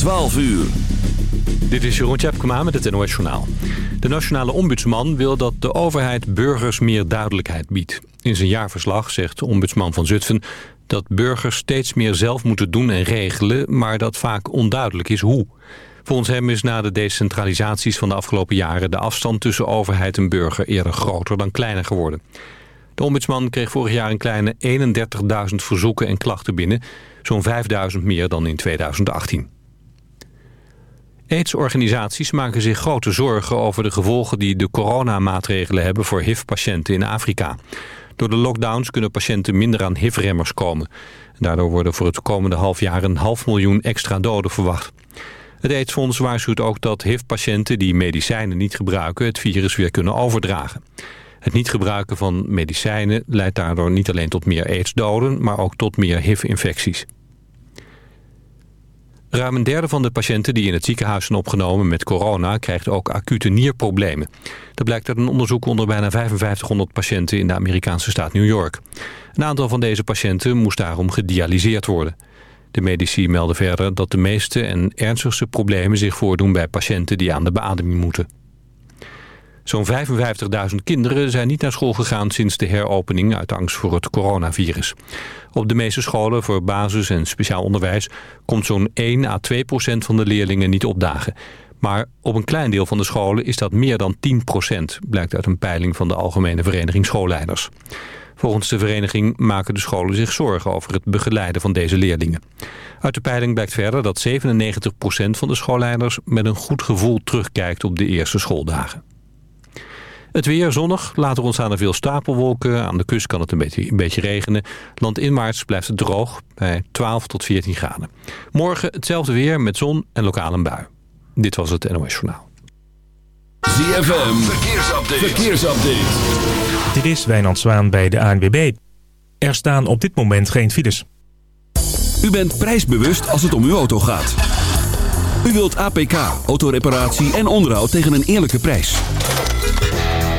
12 uur. Dit is Jeroen Tjepkema met het NOS Journaal. De nationale ombudsman wil dat de overheid burgers meer duidelijkheid biedt. In zijn jaarverslag zegt de ombudsman van Zutphen... dat burgers steeds meer zelf moeten doen en regelen... maar dat vaak onduidelijk is hoe. Volgens hem is na de decentralisaties van de afgelopen jaren... de afstand tussen overheid en burger eerder groter dan kleiner geworden. De ombudsman kreeg vorig jaar een kleine 31.000 verzoeken en klachten binnen. Zo'n 5.000 meer dan in 2018. AIDS-organisaties maken zich grote zorgen over de gevolgen die de coronamaatregelen hebben voor HIV-patiënten in Afrika. Door de lockdowns kunnen patiënten minder aan HIV-remmers komen. Daardoor worden voor het komende half jaar een half miljoen extra doden verwacht. Het AIDS-fonds waarschuwt ook dat HIV-patiënten die medicijnen niet gebruiken het virus weer kunnen overdragen. Het niet gebruiken van medicijnen leidt daardoor niet alleen tot meer aidsdoden, maar ook tot meer HIV-infecties. Ruim een derde van de patiënten die in het ziekenhuis zijn opgenomen met corona krijgt ook acute nierproblemen. Dat blijkt uit een onderzoek onder bijna 5500 patiënten in de Amerikaanse staat New York. Een aantal van deze patiënten moest daarom gedialyseerd worden. De medici melden verder dat de meeste en ernstigste problemen zich voordoen bij patiënten die aan de beademing moeten. Zo'n 55.000 kinderen zijn niet naar school gegaan sinds de heropening uit angst voor het coronavirus. Op de meeste scholen voor basis- en speciaal onderwijs komt zo'n 1 à 2 procent van de leerlingen niet opdagen. Maar op een klein deel van de scholen is dat meer dan 10 procent, blijkt uit een peiling van de Algemene Vereniging Schoolleiders. Volgens de vereniging maken de scholen zich zorgen over het begeleiden van deze leerlingen. Uit de peiling blijkt verder dat 97 procent van de schoolleiders met een goed gevoel terugkijkt op de eerste schooldagen. Het weer zonnig, later ontstaan er veel stapelwolken. Aan de kust kan het een beetje, een beetje regenen. Landinwaarts blijft het droog bij 12 tot 14 graden. Morgen hetzelfde weer met zon en lokaal een bui. Dit was het NOS Journaal. ZFM, verkeersupdate. verkeersupdate. Dit is Wijnand Zwaan bij de ANWB. Er staan op dit moment geen files. U bent prijsbewust als het om uw auto gaat. U wilt APK, autoreparatie en onderhoud tegen een eerlijke prijs.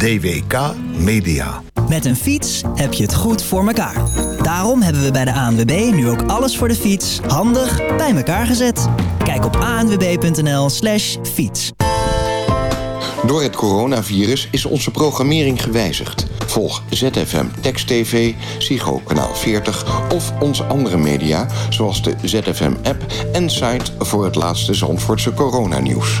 DWK Media. Met een fiets heb je het goed voor elkaar. Daarom hebben we bij de ANWB nu ook alles voor de fiets handig bij elkaar gezet. Kijk op anwb.nl slash fiets. Door het coronavirus is onze programmering gewijzigd. Volg ZFM Text TV, Psycho Kanaal 40 of onze andere media... zoals de ZFM-app en site voor het laatste Zandvoortse coronanieuws.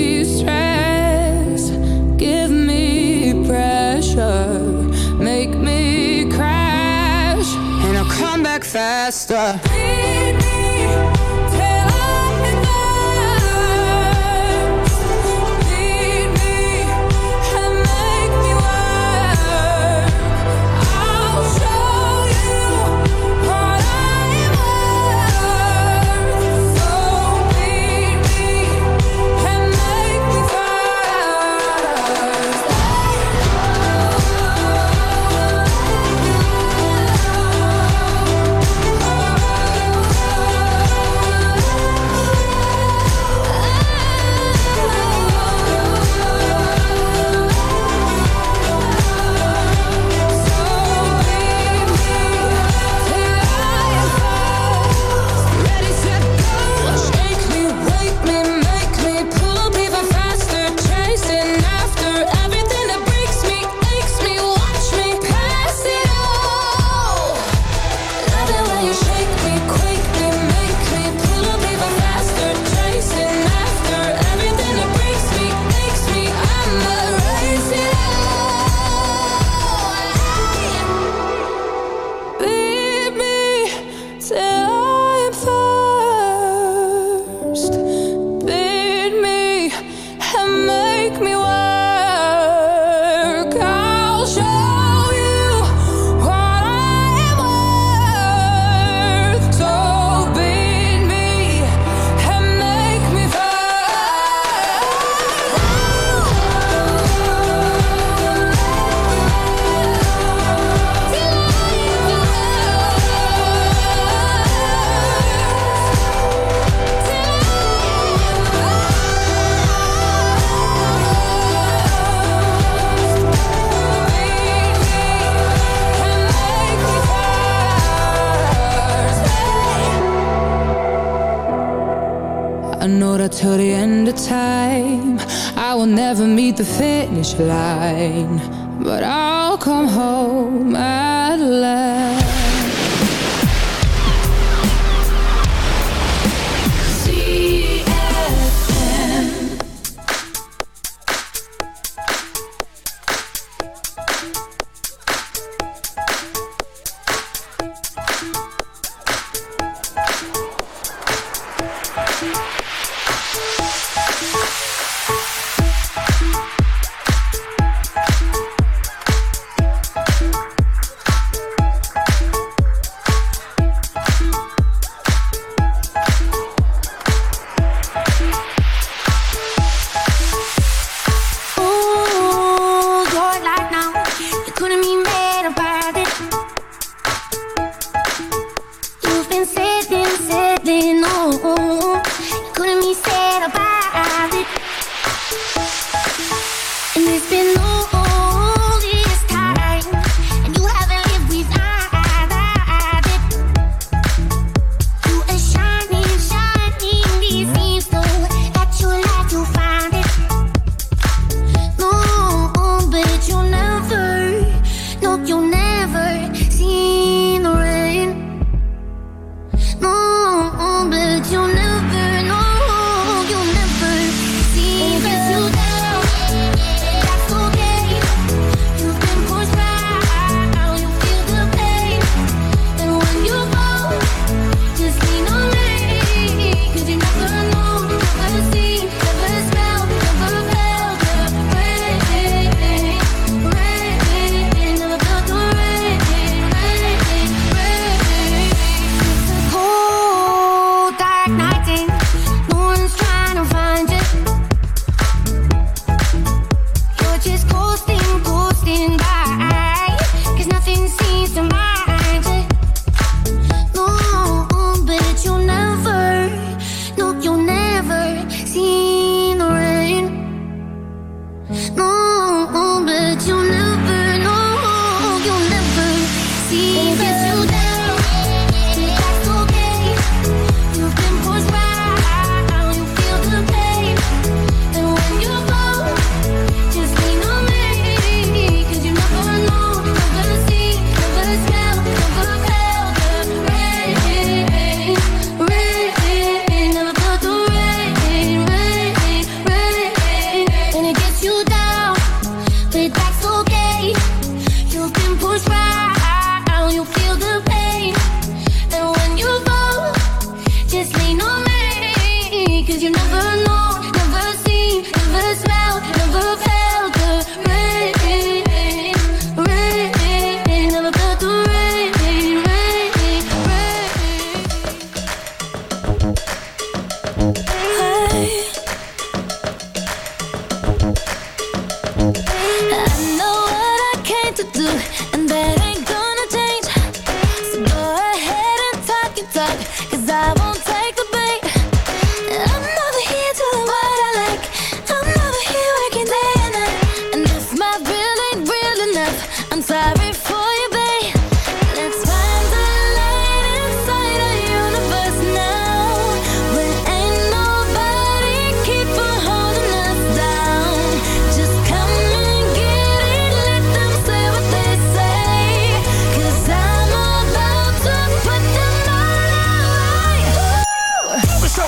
faster.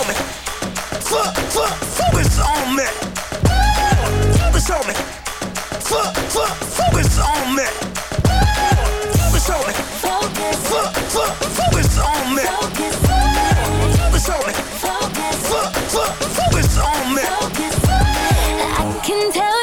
me. Fuck, fuck, focus on me. Focus on me. Fuck, fuck, focus on me. Focus on me. Fuck, fuck, focus on me. Focus on me. Fuck, fuck, focus on me. I can tell.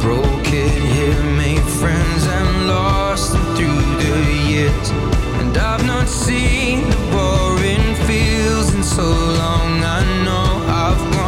broke it here, made friends and lost them through the years. And I've not seen the boring fields in so long. I know I've grown,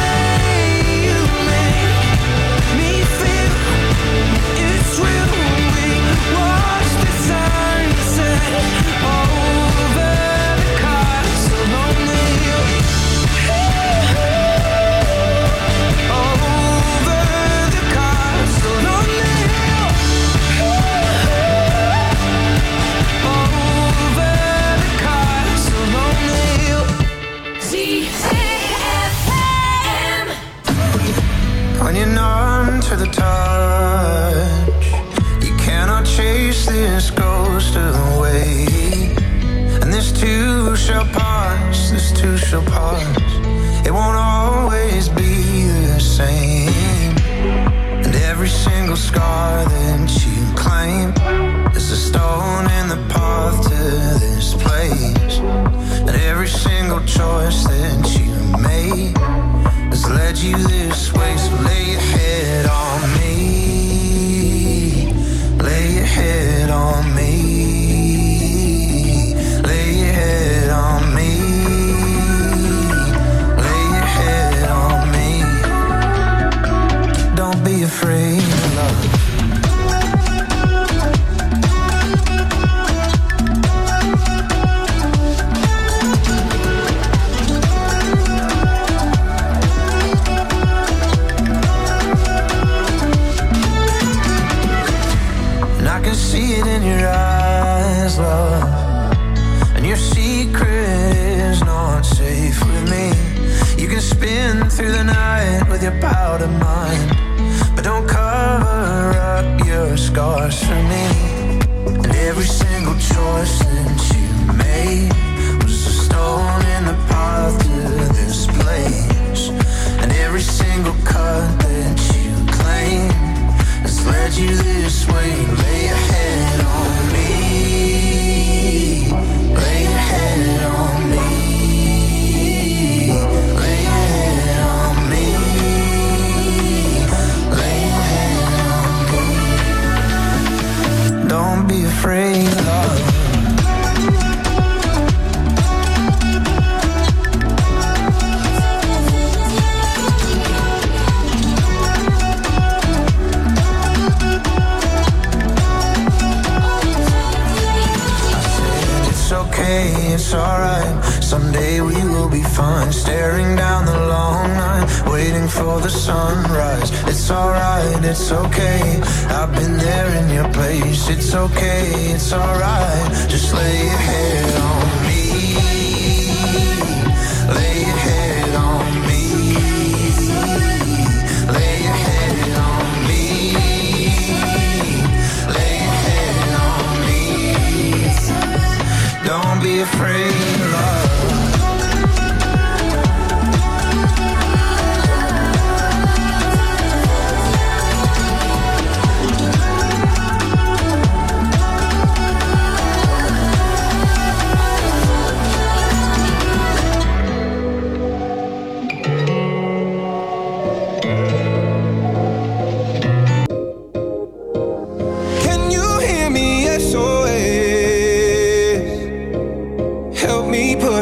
shall pass. It won't always be the same. And every single scar that you claim is a stone in the path to this place. And every single choice that you made has led you the night with your powder mind.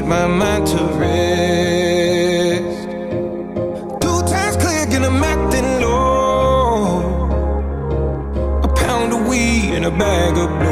my mind to rest. Two times clear, get a Mac then low. A pound of weed and a bag of blow.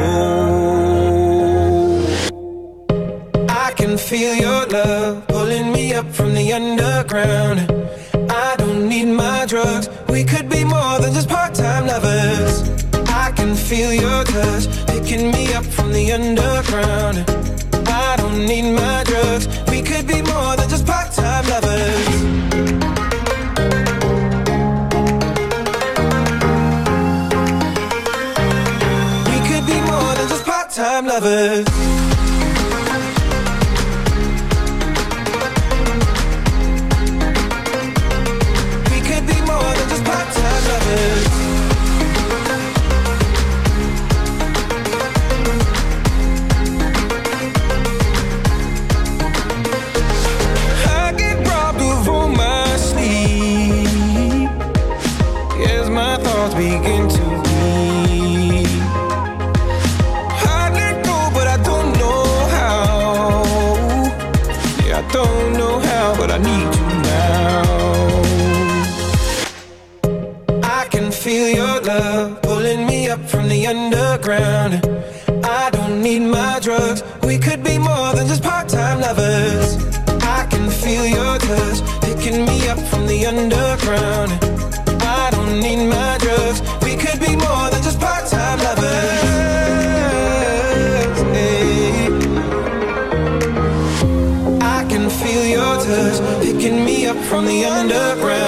the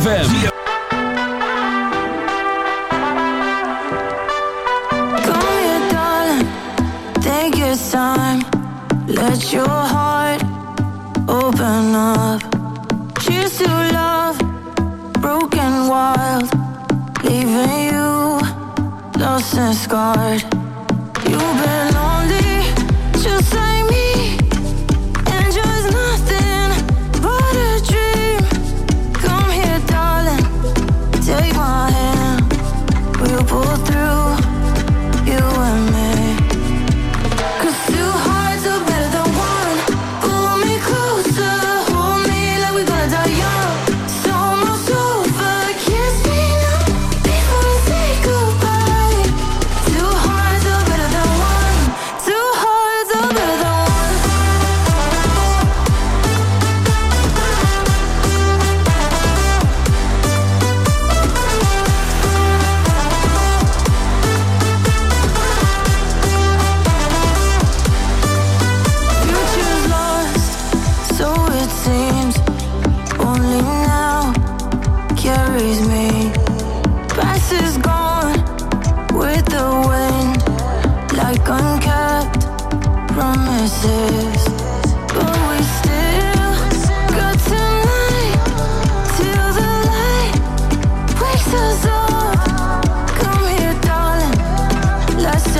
ZFM. Darling. Take your time. Let your heart open up. Cheers to love. Broken wild. Leaving you lost and scarred.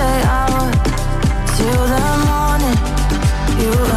say I till the morning. You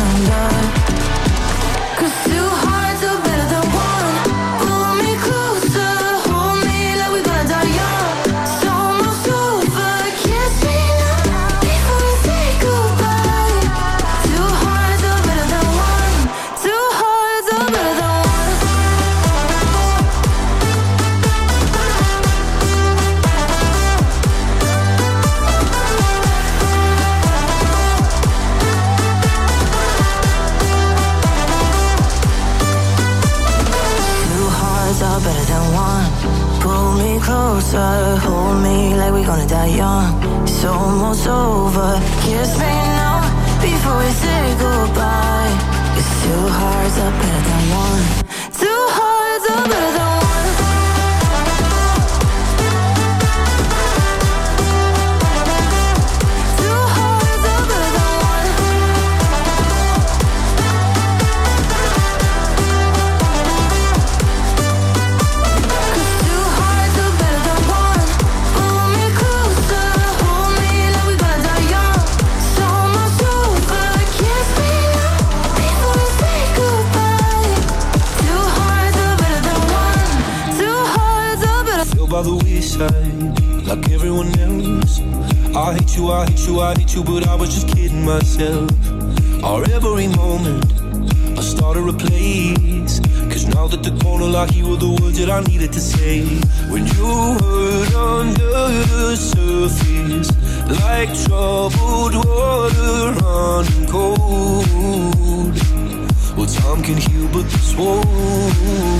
won't.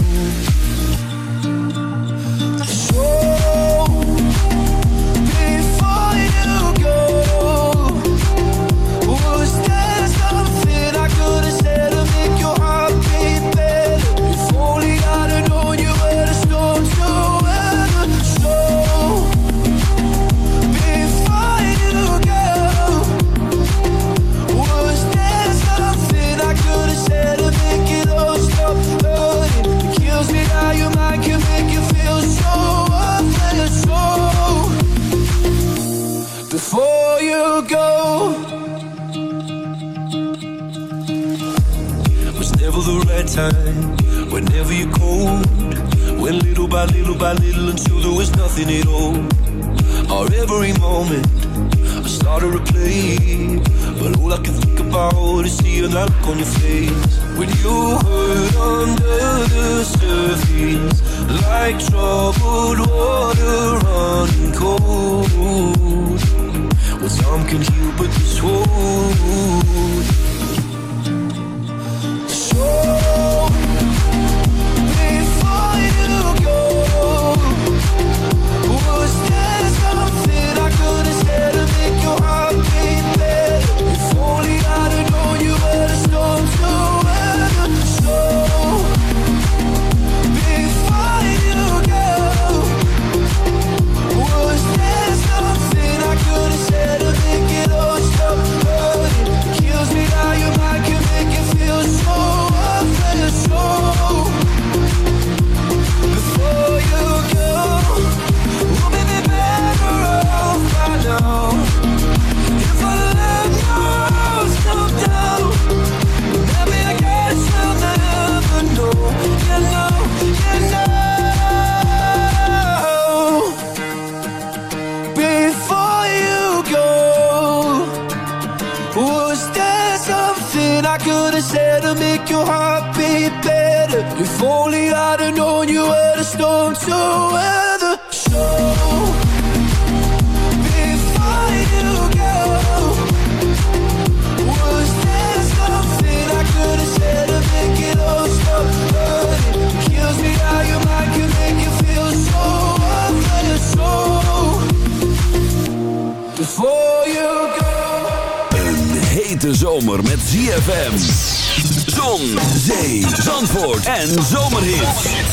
En zomerhits.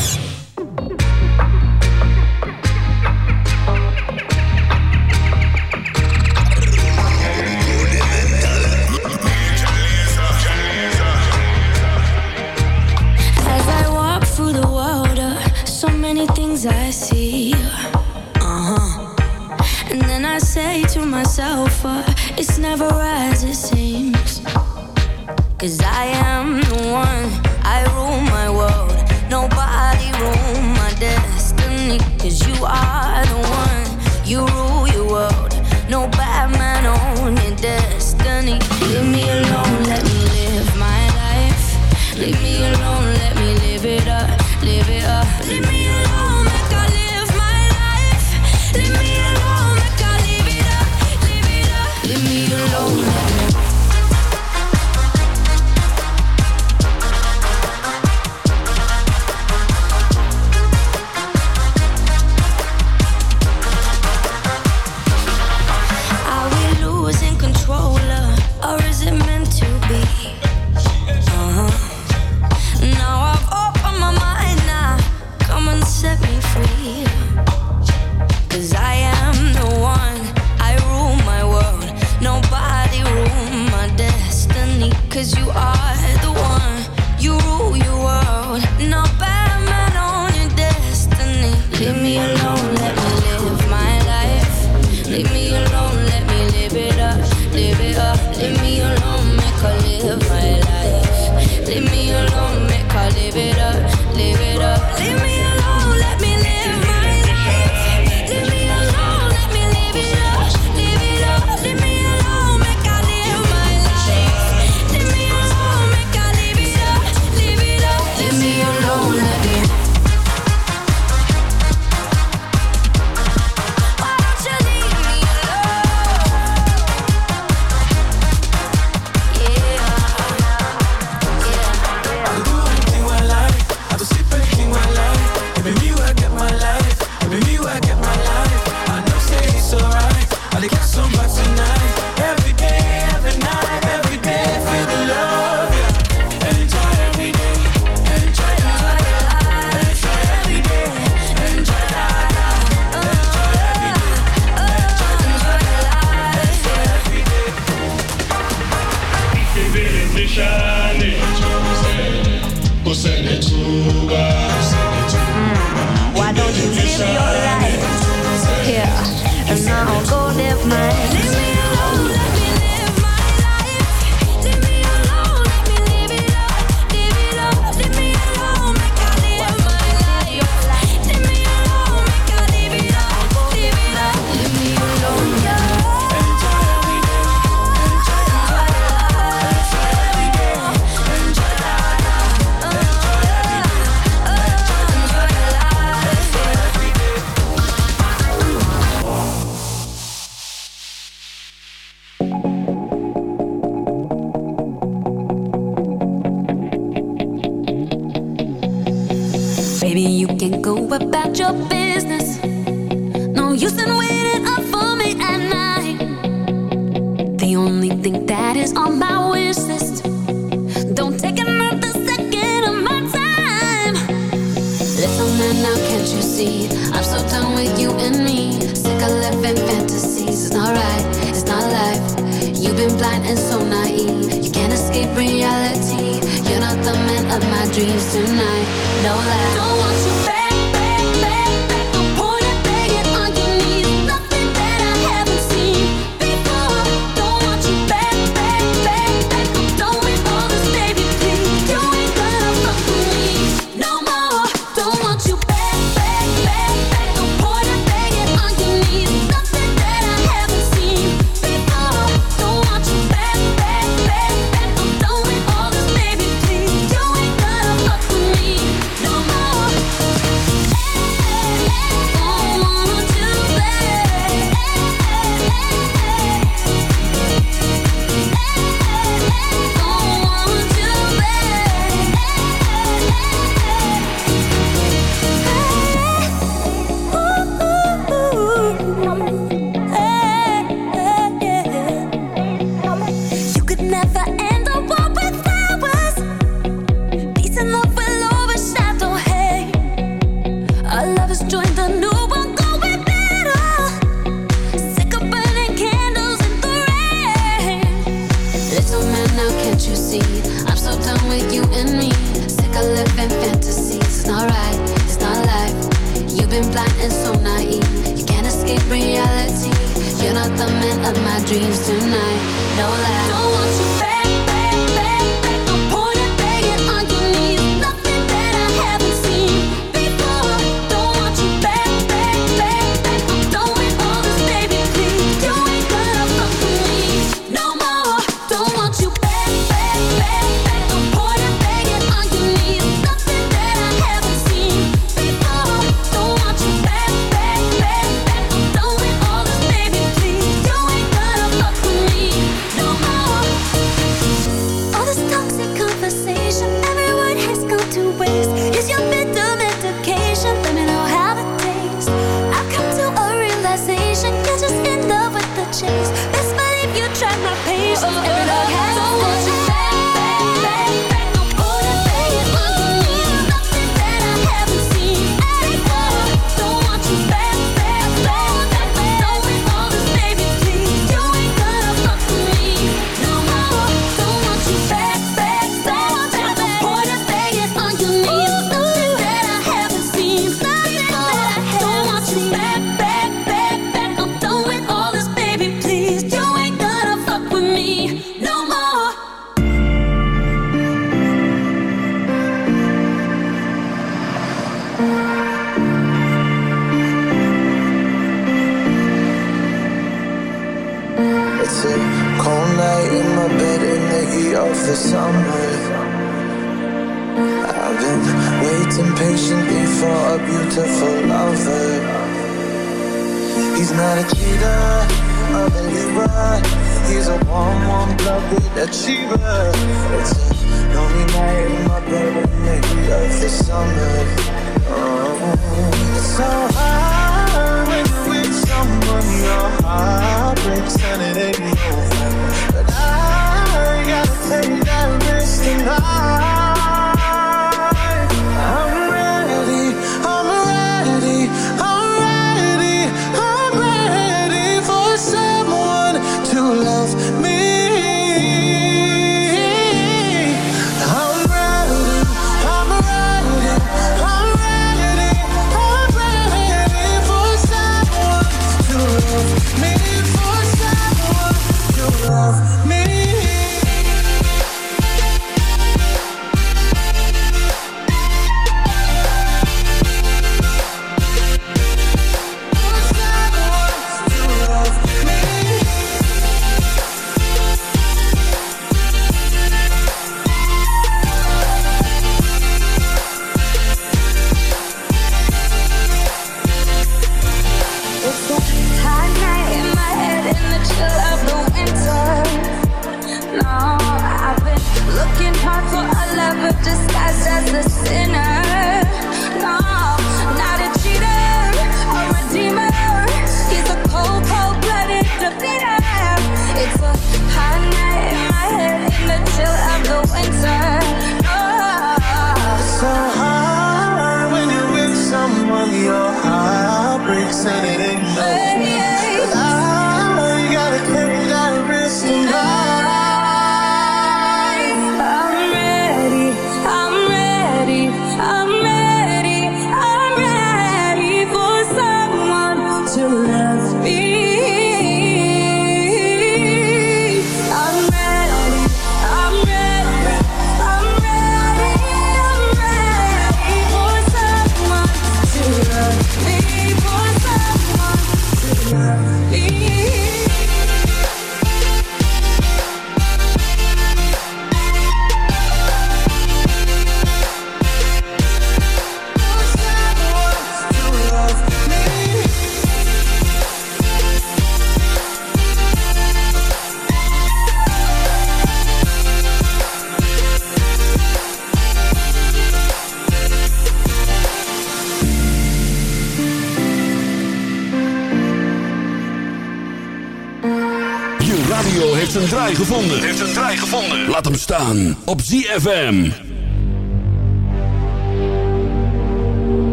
Op ZFM.